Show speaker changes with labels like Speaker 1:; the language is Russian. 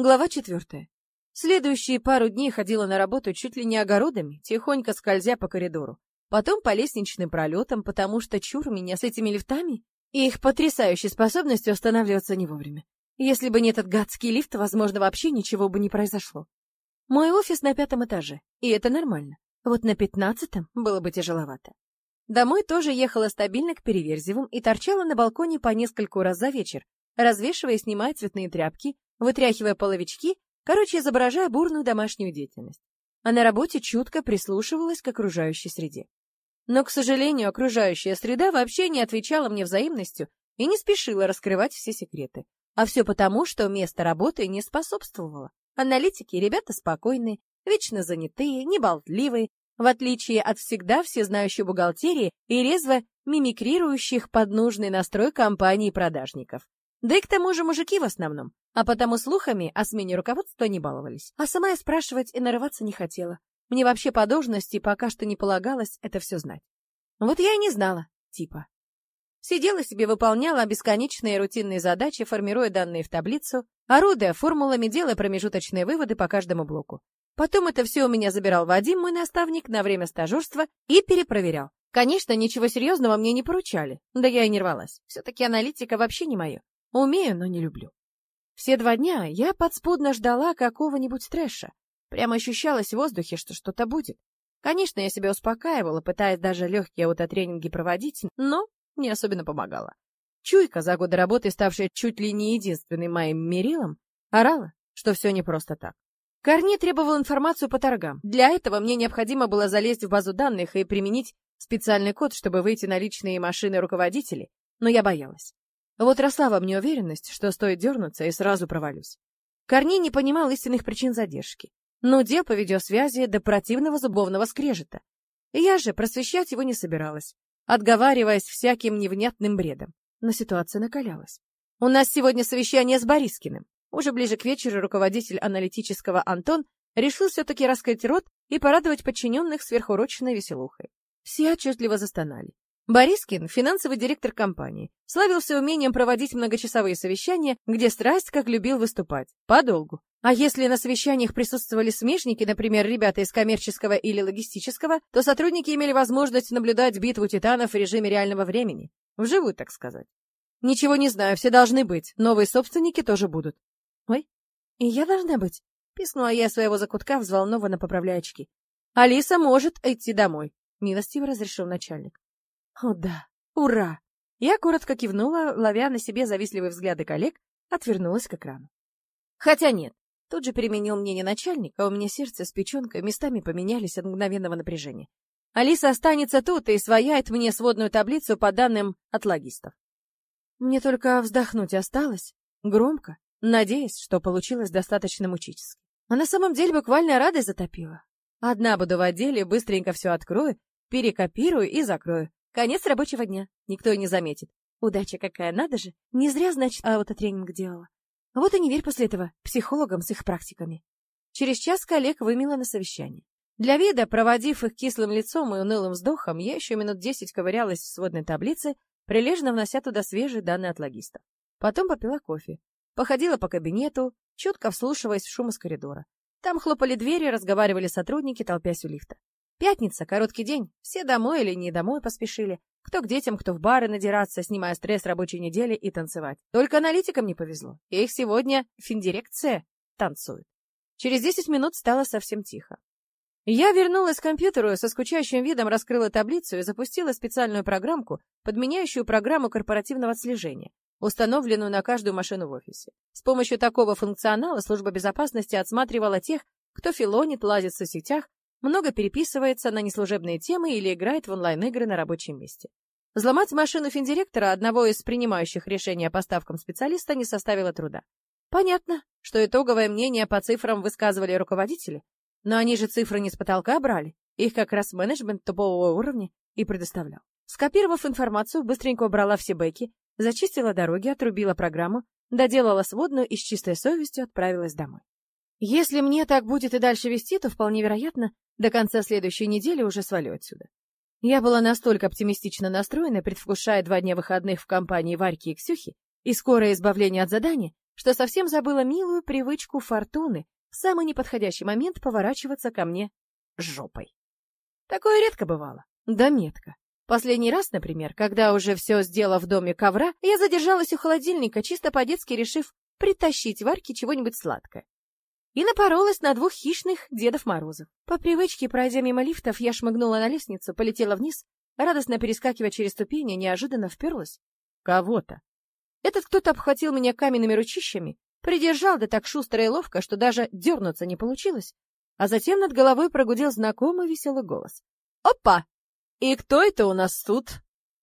Speaker 1: Глава четвертая. Следующие пару дней ходила на работу чуть ли не огородами, тихонько скользя по коридору. Потом по лестничным пролетам, потому что чур меня с этими лифтами и их потрясающей способностью останавливаться не вовремя. Если бы не этот гадский лифт, возможно, вообще ничего бы не произошло. Мой офис на пятом этаже, и это нормально. Вот на пятнадцатом было бы тяжеловато. Домой тоже ехала стабильно к Переверзевым и торчала на балконе по нескольку раз за вечер, развешивая и снимая цветные тряпки, вытряхивая половички, короче, изображая бурную домашнюю деятельность. А на работе чутко прислушивалась к окружающей среде. Но, к сожалению, окружающая среда вообще не отвечала мне взаимностью и не спешила раскрывать все секреты. А все потому, что место работы не способствовало. Аналитики — ребята спокойные, вечно занятые, неболтливые, в отличие от всегда всезнающей бухгалтерии и резво мимикрирующих под нужный настрой компаний продажников. Да и к тому же мужики в основном, а потому слухами о смене руководства не баловались. А сама я спрашивать и нарываться не хотела. Мне вообще по должности пока что не полагалось это все знать. Вот я и не знала, типа. Сидела себе, выполняла бесконечные рутинные задачи, формируя данные в таблицу, орудуя формулами, делая промежуточные выводы по каждому блоку. Потом это все у меня забирал Вадим, мой наставник, на время стажерства и перепроверял. Конечно, ничего серьезного мне не поручали, да я и не рвалась. Все-таки аналитика вообще не мое. Умею, но не люблю. Все два дня я подспудно ждала какого-нибудь трэша. Прямо ощущалось в воздухе, что что-то будет. Конечно, я себя успокаивала, пытаясь даже легкие аутотренинги проводить, но не особенно помогала. Чуйка, за годы работы ставшая чуть ли не единственным моим мерилом, орала, что все не просто так. Корни требовал информацию по торгам. Для этого мне необходимо было залезть в базу данных и применить специальный код, чтобы выйти на личные машины руководителей, но я боялась. Вот росла во мне уверенность, что стоит дернуться, и сразу провалюсь. Корней не понимал истинных причин задержки. но дел по видеосвязи до противного зубовного скрежета. Я же просвещать его не собиралась, отговариваясь всяким невнятным бредом. Но ситуация накалялась. У нас сегодня совещание с Борискиным. Уже ближе к вечеру руководитель аналитического Антон решил все-таки раскрыть рот и порадовать подчиненных сверхурочной веселухой. Все отчетливо застонали. Борискин, финансовый директор компании, славился умением проводить многочасовые совещания, где страсть как любил выступать, подолгу. А если на совещаниях присутствовали смешники, например, ребята из коммерческого или логистического, то сотрудники имели возможность наблюдать битву титанов в режиме реального времени. Вживую, так сказать. Ничего не знаю, все должны быть. Новые собственники тоже будут. Ой, и я должна быть? Пискнула я своего закутка, взволнованно поправляя очки. Алиса может идти домой, милостиво разрешил начальник. О да, ура! Я коротко кивнула, ловя на себе завистливые взгляды коллег, отвернулась к экрану. Хотя нет, тут же переменил мнение начальник, а у меня сердце с печенкой местами поменялись от мгновенного напряжения. Алиса останется тут и свояет мне сводную таблицу по данным от логистов. Мне только вздохнуть осталось, громко, надеясь, что получилось достаточно мучительски. А на самом деле буквально радость затопила. Одна буду в отделе, быстренько все открою, перекопирую и закрою. Конец рабочего дня. Никто и не заметит. Удача какая, надо же. Не зря, значит, аутотренинг делала. Вот и не верь после этого психологам с их практиками. Через час коллег вымела на совещание. Для вида, проводив их кислым лицом и унылым вздохом, я еще минут десять ковырялась в сводной таблице, прилежно внося туда свежие данные от логистов. Потом попила кофе. Походила по кабинету, чутко вслушиваясь в шум из коридора. Там хлопали двери, разговаривали сотрудники, толпясь у лифта. Пятница, короткий день. Все домой или не домой поспешили. Кто к детям, кто в бары надираться, снимая стресс рабочей недели и танцевать. Только аналитикам не повезло. Их сегодня финдирекция танцует. Через 10 минут стало совсем тихо. Я вернулась к компьютеру, со скучающим видом раскрыла таблицу и запустила специальную программку, подменяющую программу корпоративного отслежения, установленную на каждую машину в офисе. С помощью такого функционала служба безопасности отсматривала тех, кто филонит, лазит в соцсетях, много переписывается на неслужебные темы или играет в онлайн-игры на рабочем месте. Взломать машину финдиректора, одного из принимающих решения о поставкам специалиста, не составило труда. Понятно, что итоговое мнение по цифрам высказывали руководители, но они же цифры не с потолка брали, их как раз менеджмент топового уровня и предоставлял. Скопировав информацию, быстренько убрала все бэки, зачистила дороги, отрубила программу, доделала сводную и с чистой совестью отправилась домой. Если мне так будет и дальше вести, то вполне вероятно, до конца следующей недели уже свалю отсюда. Я была настолько оптимистично настроена, предвкушая два дня выходных в компании Варьки и Ксюхи и скорое избавление от задания, что совсем забыла милую привычку фортуны в самый неподходящий момент поворачиваться ко мне жопой. Такое редко бывало. Да метко. Последний раз, например, когда уже все сделала в доме ковра, я задержалась у холодильника, чисто по-детски решив притащить Варьке чего-нибудь сладкое. И напоролась на двух хищных Дедов Морозов. По привычке, пройдя мимо лифтов, я шмыгнула на лестницу, полетела вниз, радостно перескакивая через ступени, неожиданно вперлась кого-то. Этот кто-то обхватил меня каменными ручищами, придержал да так шустро и ловко, что даже дернуться не получилось, а затем над головой прогудел знакомый веселый голос. «Опа! И кто это у нас тут?»